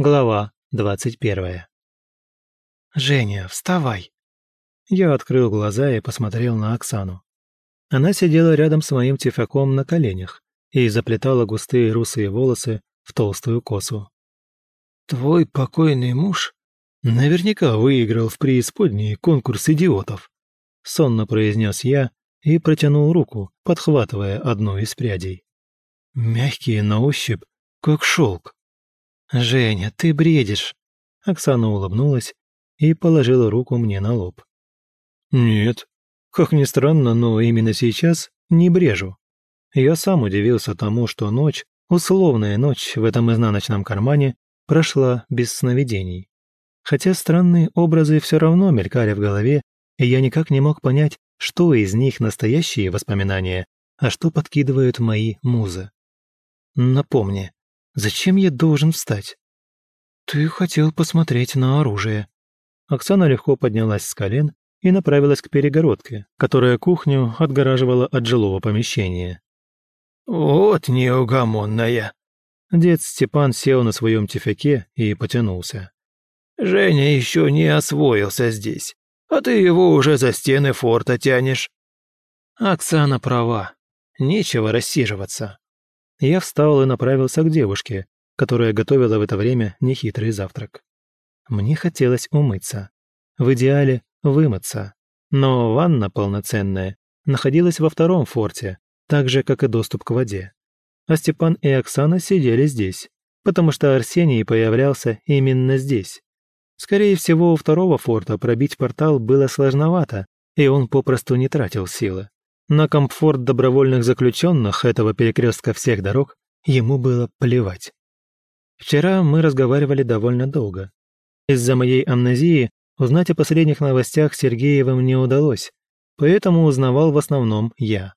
Глава двадцать первая. «Женя, вставай!» Я открыл глаза и посмотрел на Оксану. Она сидела рядом с моим тифаком на коленях и заплетала густые русые волосы в толстую косу. «Твой покойный муж наверняка выиграл в преисподней конкурс идиотов», сонно произнес я и протянул руку, подхватывая одну из прядей. Мягкие на ощупь, как шелк. «Женя, ты бредишь!» Оксана улыбнулась и положила руку мне на лоб. «Нет, как ни странно, но именно сейчас не брежу. Я сам удивился тому, что ночь, условная ночь в этом изнаночном кармане, прошла без сновидений. Хотя странные образы все равно мелькали в голове, и я никак не мог понять, что из них настоящие воспоминания, а что подкидывают мои музы. Напомни, зачем я должен встать? Ты хотел посмотреть на оружие. Оксана легко поднялась с колен и направилась к перегородке, которая кухню отгораживала от жилого помещения. «Вот неугомонная!» Дед Степан сел на своем тифяке и потянулся. «Женя еще не освоился здесь, а ты его уже за стены форта тянешь». Оксана права. Нечего рассиживаться. Я встал и направился к девушке, которая готовила в это время нехитрый завтрак. Мне хотелось умыться. В идеале вымыться. Но ванна полноценная находилась во втором форте, так же, как и доступ к воде. А Степан и Оксана сидели здесь, потому что Арсений появлялся именно здесь. Скорее всего, у второго форта пробить портал было сложновато, и он попросту не тратил силы. На комфорт добровольных заключенных этого перекрестка всех дорог ему было плевать. Вчера мы разговаривали довольно долго. Из-за моей амнезии Узнать о последних новостях Сергеевым не удалось, поэтому узнавал в основном я.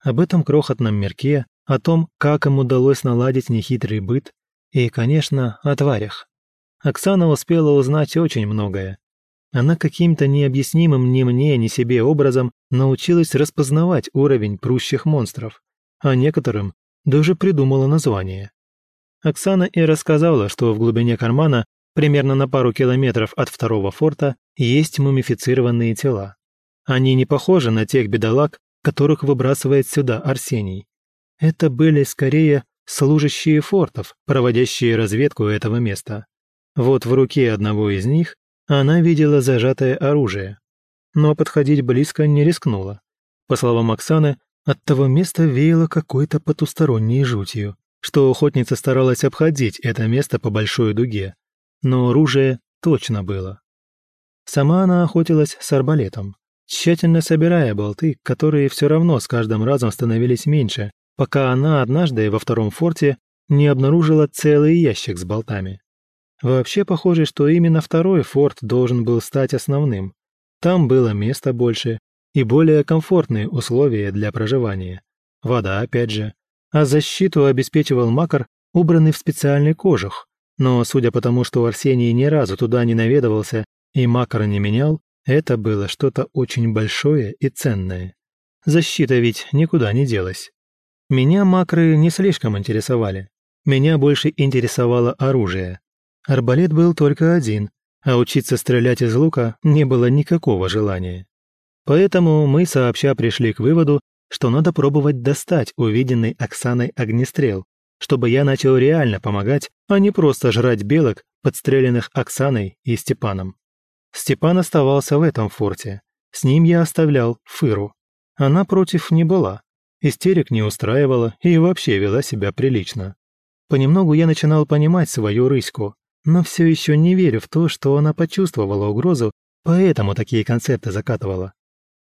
Об этом крохотном мирке, о том, как им удалось наладить нехитрый быт, и, конечно, о тварях. Оксана успела узнать очень многое. Она каким-то необъяснимым ни мне, ни себе образом научилась распознавать уровень прущих монстров, а некоторым даже придумала название. Оксана и рассказала, что в глубине кармана примерно на пару километров от второго форта, есть мумифицированные тела. Они не похожи на тех бедолаг, которых выбрасывает сюда Арсений. Это были скорее служащие фортов, проводящие разведку этого места. Вот в руке одного из них она видела зажатое оружие, но подходить близко не рискнула. По словам Оксаны, от того места веяло какой-то потусторонней жутью, что охотница старалась обходить это место по большой дуге, но оружие точно было. Сама она охотилась с арбалетом, тщательно собирая болты, которые все равно с каждым разом становились меньше, пока она однажды во втором форте не обнаружила целый ящик с болтами. Вообще похоже, что именно второй форт должен был стать основным. Там было места больше и более комфортные условия для проживания. Вода, опять же. А защиту обеспечивал макар, убранный в специальный кожух, но судя по тому, что Арсений ни разу туда не наведывался и макара не менял, это было что-то очень большое и ценное. Защита ведь никуда не делась. Меня макры не слишком интересовали. Меня больше интересовало оружие. Арбалет был только один, а учиться стрелять из лука не было никакого желания. Поэтому мы сообща пришли к выводу, что надо пробовать достать увиденный Оксаной огнестрел, чтобы я начал реально помогать, а не просто жрать белок, подстреленных Оксаной и Степаном. Степан оставался в этом форте. С ним я оставлял Фыру. Она против не была. Истерик не устраивала и вообще вела себя прилично. Понемногу я начинал понимать свою рыську, но все еще не верю в то, что она почувствовала угрозу, поэтому такие концерты закатывала.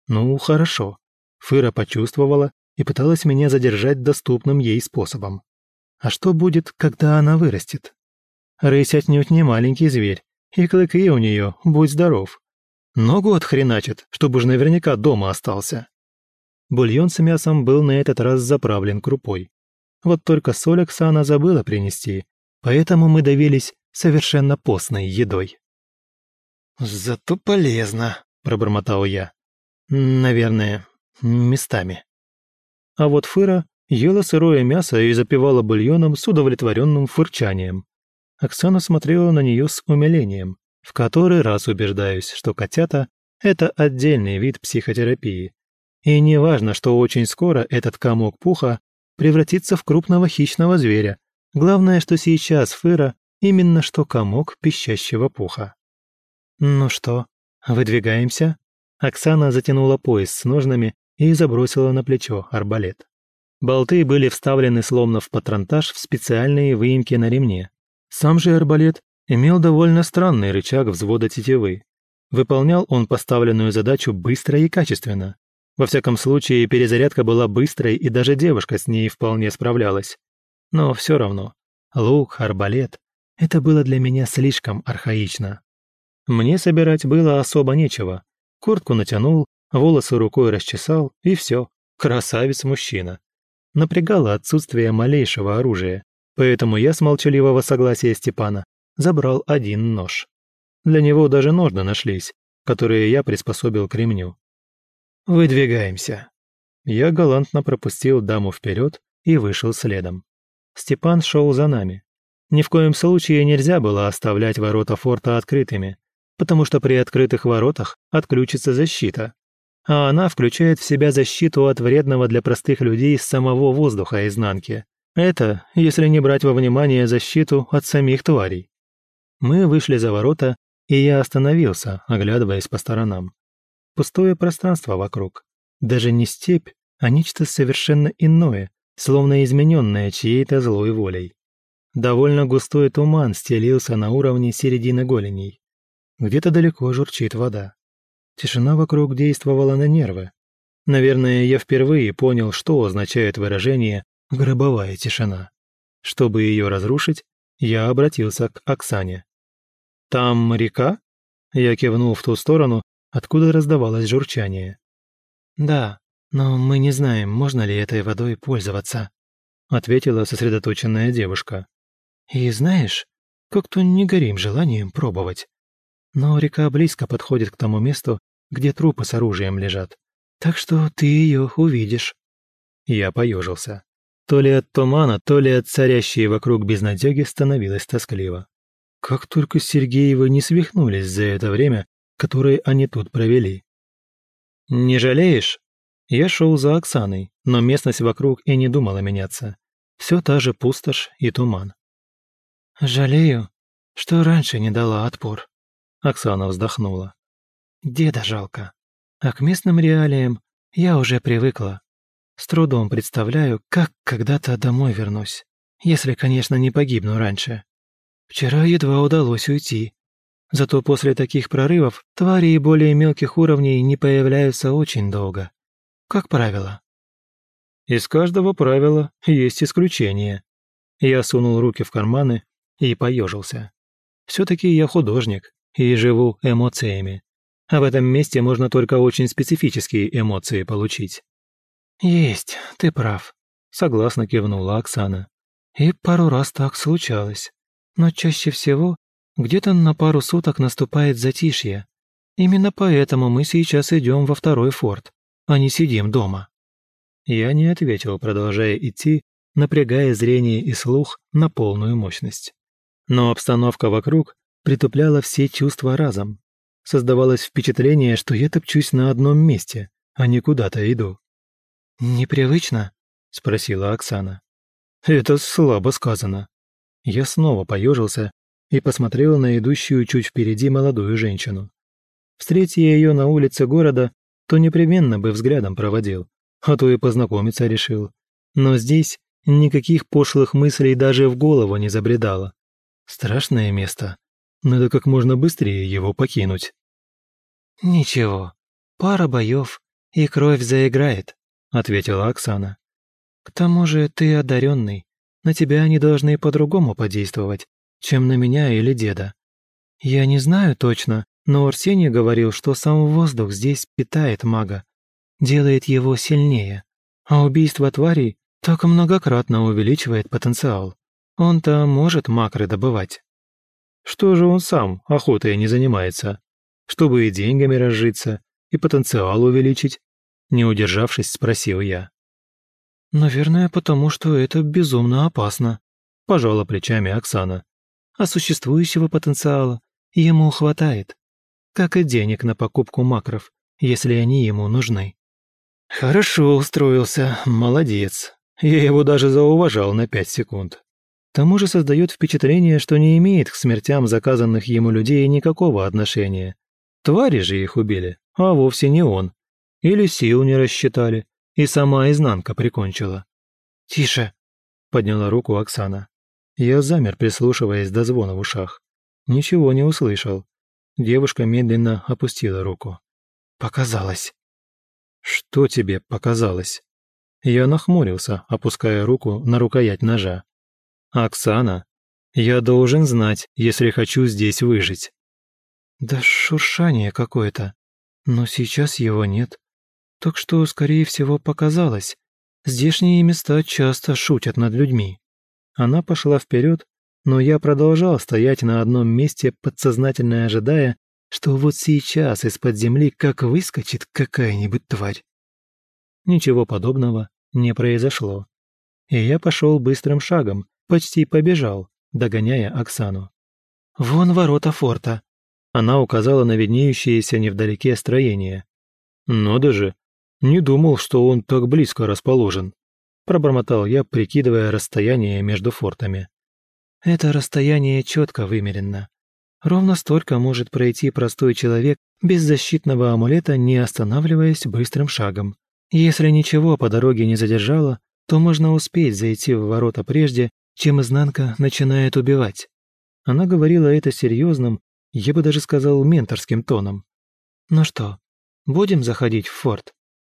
Ну, хорошо. Фыра почувствовала и пыталась меня задержать доступным ей способом. А что будет, когда она вырастет? Рысь отнюдь не маленький зверь, и клыки у нее, будь здоров. Ногу отхреначит, чтобы уж наверняка дома остался. Бульон с мясом был на этот раз заправлен крупой. Вот только соль Оксана забыла принести, поэтому мы давились совершенно постной едой. «Зато полезно», — пробормотал я. «Наверное, местами». А вот Фыра ела сырое мясо и запивала бульоном с удовлетворенным фырчанием. Оксана смотрела на нее с умилением. В который раз убеждаюсь, что котята – это отдельный вид психотерапии. И не важно, что очень скоро этот комок пуха превратится в крупного хищного зверя. Главное, что сейчас Фыра именно что комок пищащего пуха. «Ну что, выдвигаемся?» Оксана затянула пояс с ножнами и забросила на плечо арбалет. Болты были вставлены словно в патронтаж в специальные выемки на ремне. Сам же арбалет имел довольно странный рычаг взвода тетивы. Выполнял он поставленную задачу быстро и качественно. Во всяком случае, перезарядка была быстрой, и даже девушка с ней вполне справлялась. Но все равно, лук, арбалет — это было для меня слишком архаично. Мне собирать было особо нечего. Куртку натянул, волосы рукой расчесал, и все. Красавец-мужчина напрягало отсутствие малейшего оружия, поэтому я с молчаливого согласия Степана забрал один нож. Для него даже ножны нашлись, которые я приспособил к ремню. «Выдвигаемся». Я галантно пропустил даму вперед и вышел следом. Степан шел за нами. Ни в коем случае нельзя было оставлять ворота форта открытыми, потому что при открытых воротах отключится защита, а она включает в себя защиту от вредного для простых людей самого воздуха изнанки. Это, если не брать во внимание защиту от самих тварей. Мы вышли за ворота, и я остановился, оглядываясь по сторонам. Пустое пространство вокруг. Даже не степь, а нечто совершенно иное, словно измененное чьей-то злой волей. Довольно густой туман стелился на уровне середины голеней. Где-то далеко журчит вода. Тишина вокруг действовала на нервы. Наверное, я впервые понял, что означает выражение «гробовая тишина». Чтобы ее разрушить, я обратился к Оксане. «Там река?» Я кивнул в ту сторону, откуда раздавалось журчание. «Да, но мы не знаем, можно ли этой водой пользоваться», ответила сосредоточенная девушка. «И знаешь, как-то не горим желанием пробовать. Но река близко подходит к тому месту, где трупы с оружием лежат. Так что ты ее увидишь». Я поежился. То ли от тумана, то ли от царящей вокруг безнадеги становилось тоскливо. Как только Сергеевы не свихнулись за это время, которое они тут провели. «Не жалеешь?» Я шел за Оксаной, но местность вокруг и не думала меняться. Все та же пустошь и туман. «Жалею, что раньше не дала отпор», — Оксана вздохнула. Деда жалко. А к местным реалиям я уже привыкла. С трудом представляю, как когда-то домой вернусь. Если, конечно, не погибну раньше. Вчера едва удалось уйти. Зато после таких прорывов твари и более мелких уровней не появляются очень долго. Как правило. Из каждого правила есть исключение. Я сунул руки в карманы и поежился. Все-таки я художник и живу эмоциями а в этом месте можно только очень специфические эмоции получить. «Есть, ты прав», — согласно кивнула Оксана. «И пару раз так случалось. Но чаще всего где-то на пару суток наступает затишье. Именно поэтому мы сейчас идем во второй форт, а не сидим дома». Я не ответил, продолжая идти, напрягая зрение и слух на полную мощность. Но обстановка вокруг притупляла все чувства разом, Создавалось впечатление, что я топчусь на одном месте, а не куда-то иду. «Непривычно?» – спросила Оксана. «Это слабо сказано». Я снова поежился и посмотрел на идущую чуть впереди молодую женщину. Встретя ее на улице города, то непременно бы взглядом проводил, а то и познакомиться решил. Но здесь никаких пошлых мыслей даже в голову не забредало. Страшное место. Надо как можно быстрее его покинуть. «Ничего, пара боев, и кровь заиграет», — ответила Оксана. «К тому же ты одаренный, на тебя они должны по-другому подействовать, чем на меня или деда. Я не знаю точно, но Арсений говорил, что сам воздух здесь питает мага, делает его сильнее, а убийство тварей так многократно увеличивает потенциал. Он-то может макры добывать». «Что же он сам охотой не занимается?» чтобы и деньгами разжиться, и потенциал увеличить?» Не удержавшись, спросил я. «Наверное, потому что это безумно опасно», – пожала плечами Оксана. а существующего потенциала ему хватает. Как и денег на покупку макров, если они ему нужны. Хорошо устроился, молодец. Я его даже зауважал на пять секунд. К тому же создает впечатление, что не имеет к смертям заказанных ему людей никакого отношения. Твари же их убили, а вовсе не он. Или сил не рассчитали, и сама изнанка прикончила. «Тише!» — подняла руку Оксана. Я замер, прислушиваясь до звона в ушах. Ничего не услышал. Девушка медленно опустила руку. «Показалось». «Что тебе показалось?» Я нахмурился, опуская руку на рукоять ножа. «Оксана, я должен знать, если хочу здесь выжить». «Да шуршание какое-то, но сейчас его нет. Так что, скорее всего, показалось. Здешние места часто шутят над людьми». Она пошла вперед, но я продолжал стоять на одном месте, подсознательно ожидая, что вот сейчас из-под земли как выскочит какая-нибудь тварь. Ничего подобного не произошло. И я пошел быстрым шагом, почти побежал, догоняя Оксану. «Вон ворота форта», — она указала на виднеющееся невдалеке строение. «Надо же, не думал, что он так близко расположен», — пробормотал я, прикидывая расстояние между фортами. «Это расстояние четко вымерено. Ровно столько может пройти простой человек без защитного амулета, не останавливаясь быстрым шагом. Если ничего по дороге не задержало, то можно успеть зайти в ворота прежде, чем изнанка начинает убивать. Она говорила это серьезным, я бы даже сказал менторским тоном. «Ну что, будем заходить в форт?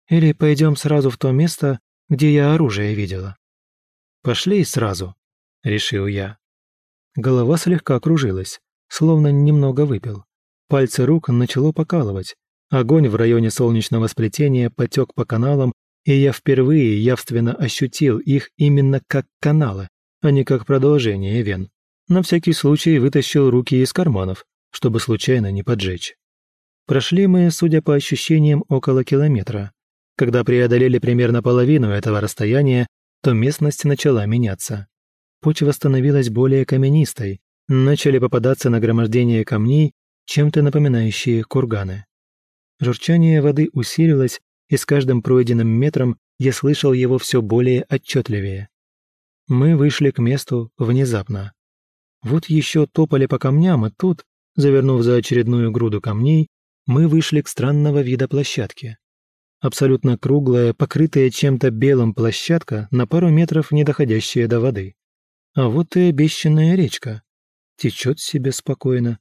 Или пойдем сразу в то место, где я оружие видела?» «Пошли сразу», — решил я. Голова слегка кружилась словно немного выпил. Пальцы рук начало покалывать. Огонь в районе солнечного сплетения потек по каналам, и я впервые явственно ощутил их именно как каналы, а не как продолжение вен. На всякий случай вытащил руки из карманов, чтобы случайно не поджечь. Прошли мы, судя по ощущениям, около километра. Когда преодолели примерно половину этого расстояния, то местность начала меняться. Почва становилась более каменистой, начали попадаться нагромождения камней, чем-то напоминающие курганы. Журчание воды усилилось, и с каждым пройденным метром я слышал его все более отчетливее. Мы вышли к месту внезапно. Вот еще топали по камням, и тут, завернув за очередную груду камней, мы вышли к странного вида площадки. Абсолютно круглая, покрытая чем-то белым площадка, на пару метров не доходящая до воды. А вот и обещанная речка течет себе спокойно.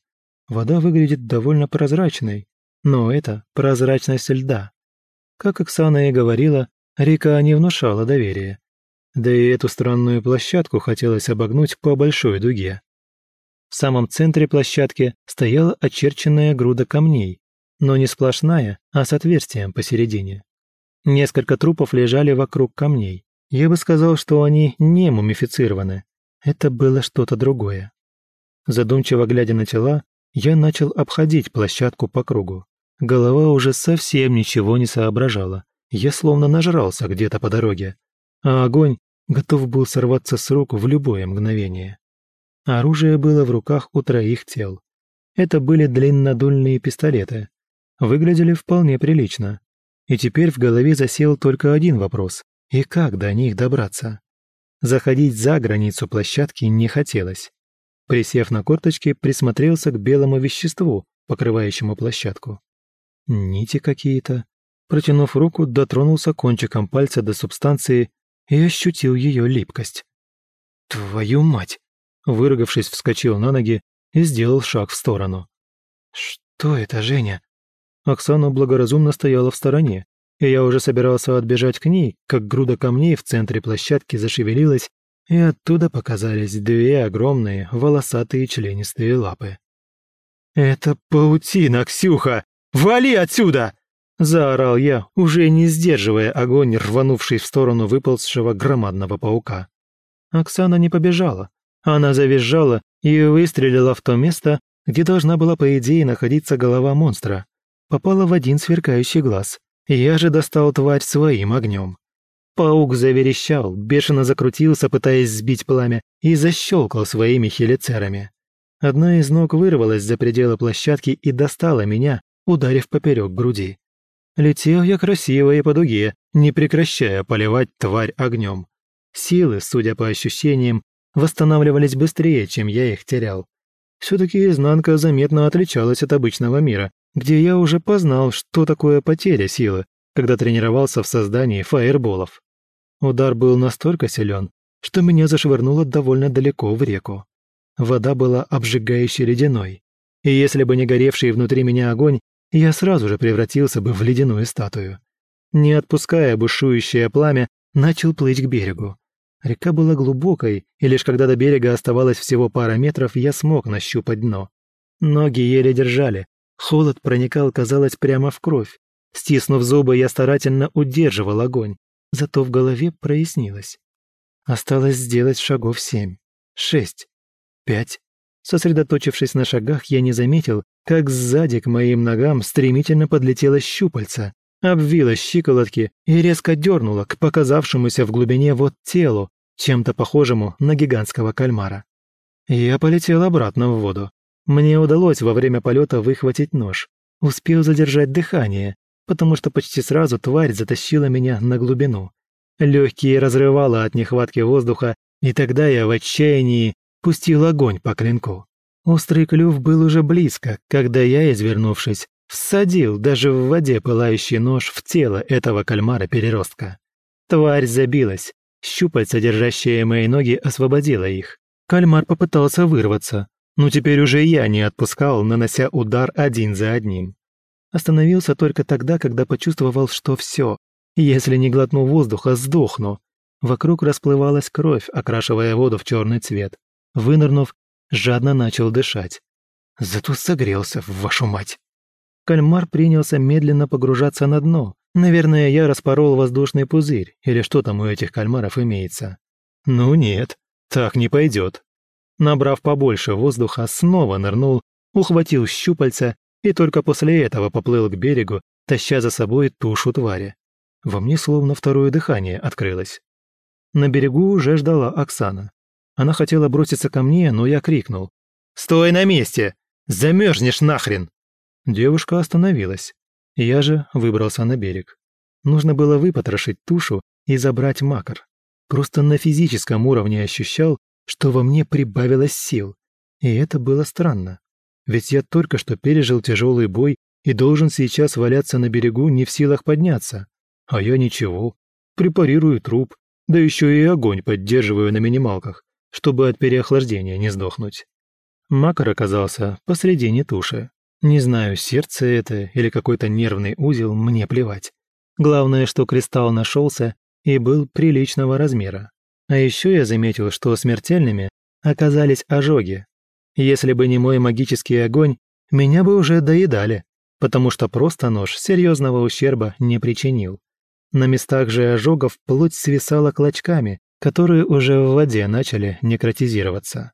Вода выглядит довольно прозрачной, но это прозрачность льда. Как Оксана и говорила, река не внушала доверия. Да и эту странную площадку хотелось обогнуть по большой дуге. В самом центре площадки стояла очерченная груда камней, но не сплошная, а с отверстием посередине. Несколько трупов лежали вокруг камней. Я бы сказал, что они не мумифицированы. Это было что-то другое. Задумчиво глядя на тела, я начал обходить площадку по кругу. Голова уже совсем ничего не соображала. Я словно нажрался где-то по дороге. А огонь готов был сорваться с рук в любое мгновение. Оружие было в руках у троих тел. Это были длиннодульные пистолеты. Выглядели вполне прилично. И теперь в голове засел только один вопрос. И как до них добраться? Заходить за границу площадки не хотелось. Присев на корточки, присмотрелся к белому веществу, покрывающему площадку. Нити какие-то. Протянув руку, дотронулся кончиком пальца до субстанции и ощутил ее липкость. «Твою мать!» Выругавшись, вскочил на ноги и сделал шаг в сторону. «Что это, Женя?» Оксана благоразумно стояла в стороне, и я уже собирался отбежать к ней, как груда камней в центре площадки зашевелилась и оттуда показались две огромные волосатые членистые лапы. «Это паутина, Ксюха! Вали отсюда!» Заорал я, уже не сдерживая огонь, рванувший в сторону выползшего громадного паука. Оксана не побежала. Она завизжала и выстрелила в то место, где должна была, по идее, находиться голова монстра. Попала в один сверкающий глаз. Я же достал тварь своим огнем. Паук заверещал, бешено закрутился, пытаясь сбить пламя, и защелкал своими хелицерами. Одна из ног вырвалась за пределы площадки и достала меня, ударив поперек груди. Летел я красиво и по дуге, не прекращая поливать тварь огнем. Силы, судя по ощущениям, восстанавливались быстрее, чем я их терял. Все-таки изнанка заметно отличалась от обычного мира, где я уже познал, что такое потеря силы, когда тренировался в создании фаерболов. Удар был настолько силен, что меня зашвырнуло довольно далеко в реку. Вода была обжигающе ледяной, и если бы не горевший внутри меня огонь, я сразу же превратился бы в ледяную статую. Не отпуская бушующее пламя, начал плыть к берегу. Река была глубокой, и лишь когда до берега оставалось всего пара метров, я смог нащупать дно. Ноги еле держали, холод проникал, казалось, прямо в кровь. Стиснув зубы, я старательно удерживал огонь, зато в голове прояснилось. Осталось сделать шагов семь, шесть, пять. Сосредоточившись на шагах, я не заметил, как сзади к моим ногам стремительно подлетело щупальце, обвила щиколотки и резко дернула к показавшемуся в глубине вот телу, чем-то похожему на гигантского кальмара. Я полетел обратно в воду. Мне удалось во время полета выхватить нож. Успел задержать дыхание, потому что почти сразу тварь затащила меня на глубину. Легкие разрывало от нехватки воздуха, и тогда я в отчаянии пустил огонь по клинку. Острый клюв был уже близко, когда я, извернувшись, всадил даже в воде пылающий нож в тело этого кальмара-переростка. Тварь забилась, щупальца, держащие мои ноги, освободила их. Кальмар попытался вырваться, но теперь уже я не отпускал, нанося удар один за одним. Остановился только тогда, когда почувствовал, что все. Если не глотну воздуха, сдохну. Вокруг расплывалась кровь, окрашивая воду в черный цвет. Вынырнув, жадно начал дышать. Зато согрелся, вашу мать. Кальмар принялся медленно погружаться на дно. Наверное, я распорол воздушный пузырь, или что там у этих кальмаров имеется. Ну нет, так не пойдет. Набрав побольше воздуха, снова нырнул, ухватил щупальца и только после этого поплыл к берегу, таща за собой тушу твари. Во мне словно второе дыхание открылось. На берегу уже ждала Оксана. Она хотела броситься ко мне, но я крикнул. «Стой на месте! Замерзнешь нахрен!» Девушка остановилась. Я же выбрался на берег. Нужно было выпотрошить тушу и забрать макар. Просто на физическом уровне ощущал, что во мне прибавилось сил. И это было странно. Ведь я только что пережил тяжелый бой и должен сейчас валяться на берегу не в силах подняться. А я ничего. Препарирую труп, да еще и огонь поддерживаю на минималках, чтобы от переохлаждения не сдохнуть. Макар оказался посредине туши. Не знаю, сердце это или какой-то нервный узел, мне плевать. Главное, что кристалл нашелся и был приличного размера. А еще я заметил, что смертельными оказались ожоги. Если бы не мой магический огонь, меня бы уже доедали, потому что просто нож серьезного ущерба не причинил. На местах же ожогов плоть свисала клочками, которые уже в воде начали некротизироваться.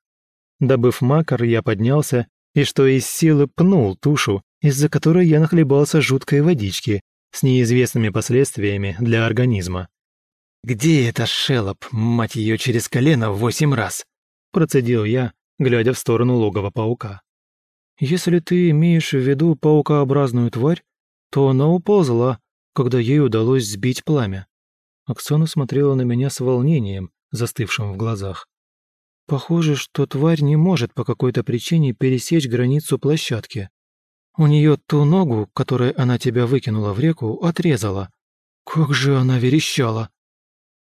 Добыв макар, я поднялся и что из силы пнул тушу, из-за которой я нахлебался жуткой водички с неизвестными последствиями для организма. «Где эта шелоп, мать ее, через колено восемь раз?» процедил я, глядя в сторону логова паука. «Если ты имеешь в виду паукообразную тварь, то она уползла, когда ей удалось сбить пламя». Оксана смотрела на меня с волнением, застывшим в глазах. Похоже, что тварь не может по какой-то причине пересечь границу площадки. У нее ту ногу, которой она тебя выкинула в реку, отрезала. Как же она верещала!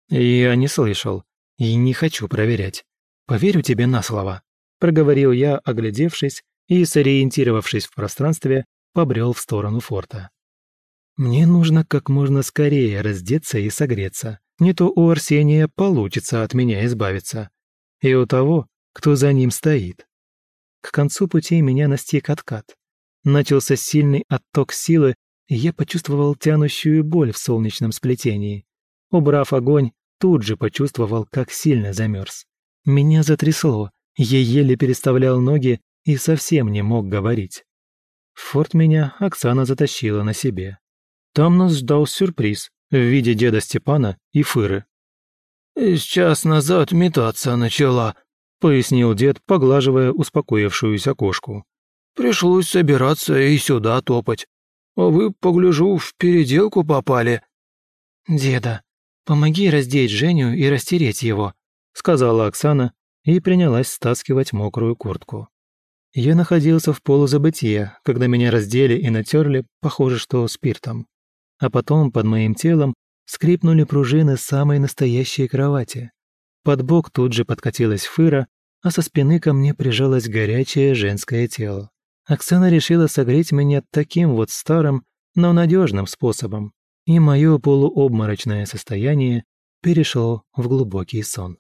Я не слышал и не хочу проверять. Поверю тебе на слово, проговорил я, оглядевшись и, сориентировавшись в пространстве, побрел в сторону форта. Мне нужно как можно скорее раздеться и согреться. Не то у Арсения получится от меня избавиться и у того, кто за ним стоит. К концу пути меня настиг откат. Начался сильный отток силы, и я почувствовал тянущую боль в солнечном сплетении. Убрав огонь, тут же почувствовал, как сильно замерз. Меня затрясло, я еле переставлял ноги и совсем не мог говорить. В форт меня Оксана затащила на себе. Там нас ждал сюрприз в виде деда Степана и Фыры. «С час назад метаться начала», – пояснил дед, поглаживая успокоившуюся кошку. «Пришлось собираться и сюда топать. А вы, погляжу, в переделку попали». «Деда, помоги раздеть Женю и растереть его», – сказала Оксана и принялась стаскивать мокрую куртку. Я находился в полузабытие, когда меня раздели и натерли, похоже, что спиртом. А потом под моим телом скрипнули пружины самой настоящей кровати. Под бок тут же подкатилась фыра, а со спины ко мне прижалось горячее женское тело. Оксана решила согреть меня таким вот старым, но надежным способом, и мое полуобморочное состояние перешло в глубокий сон.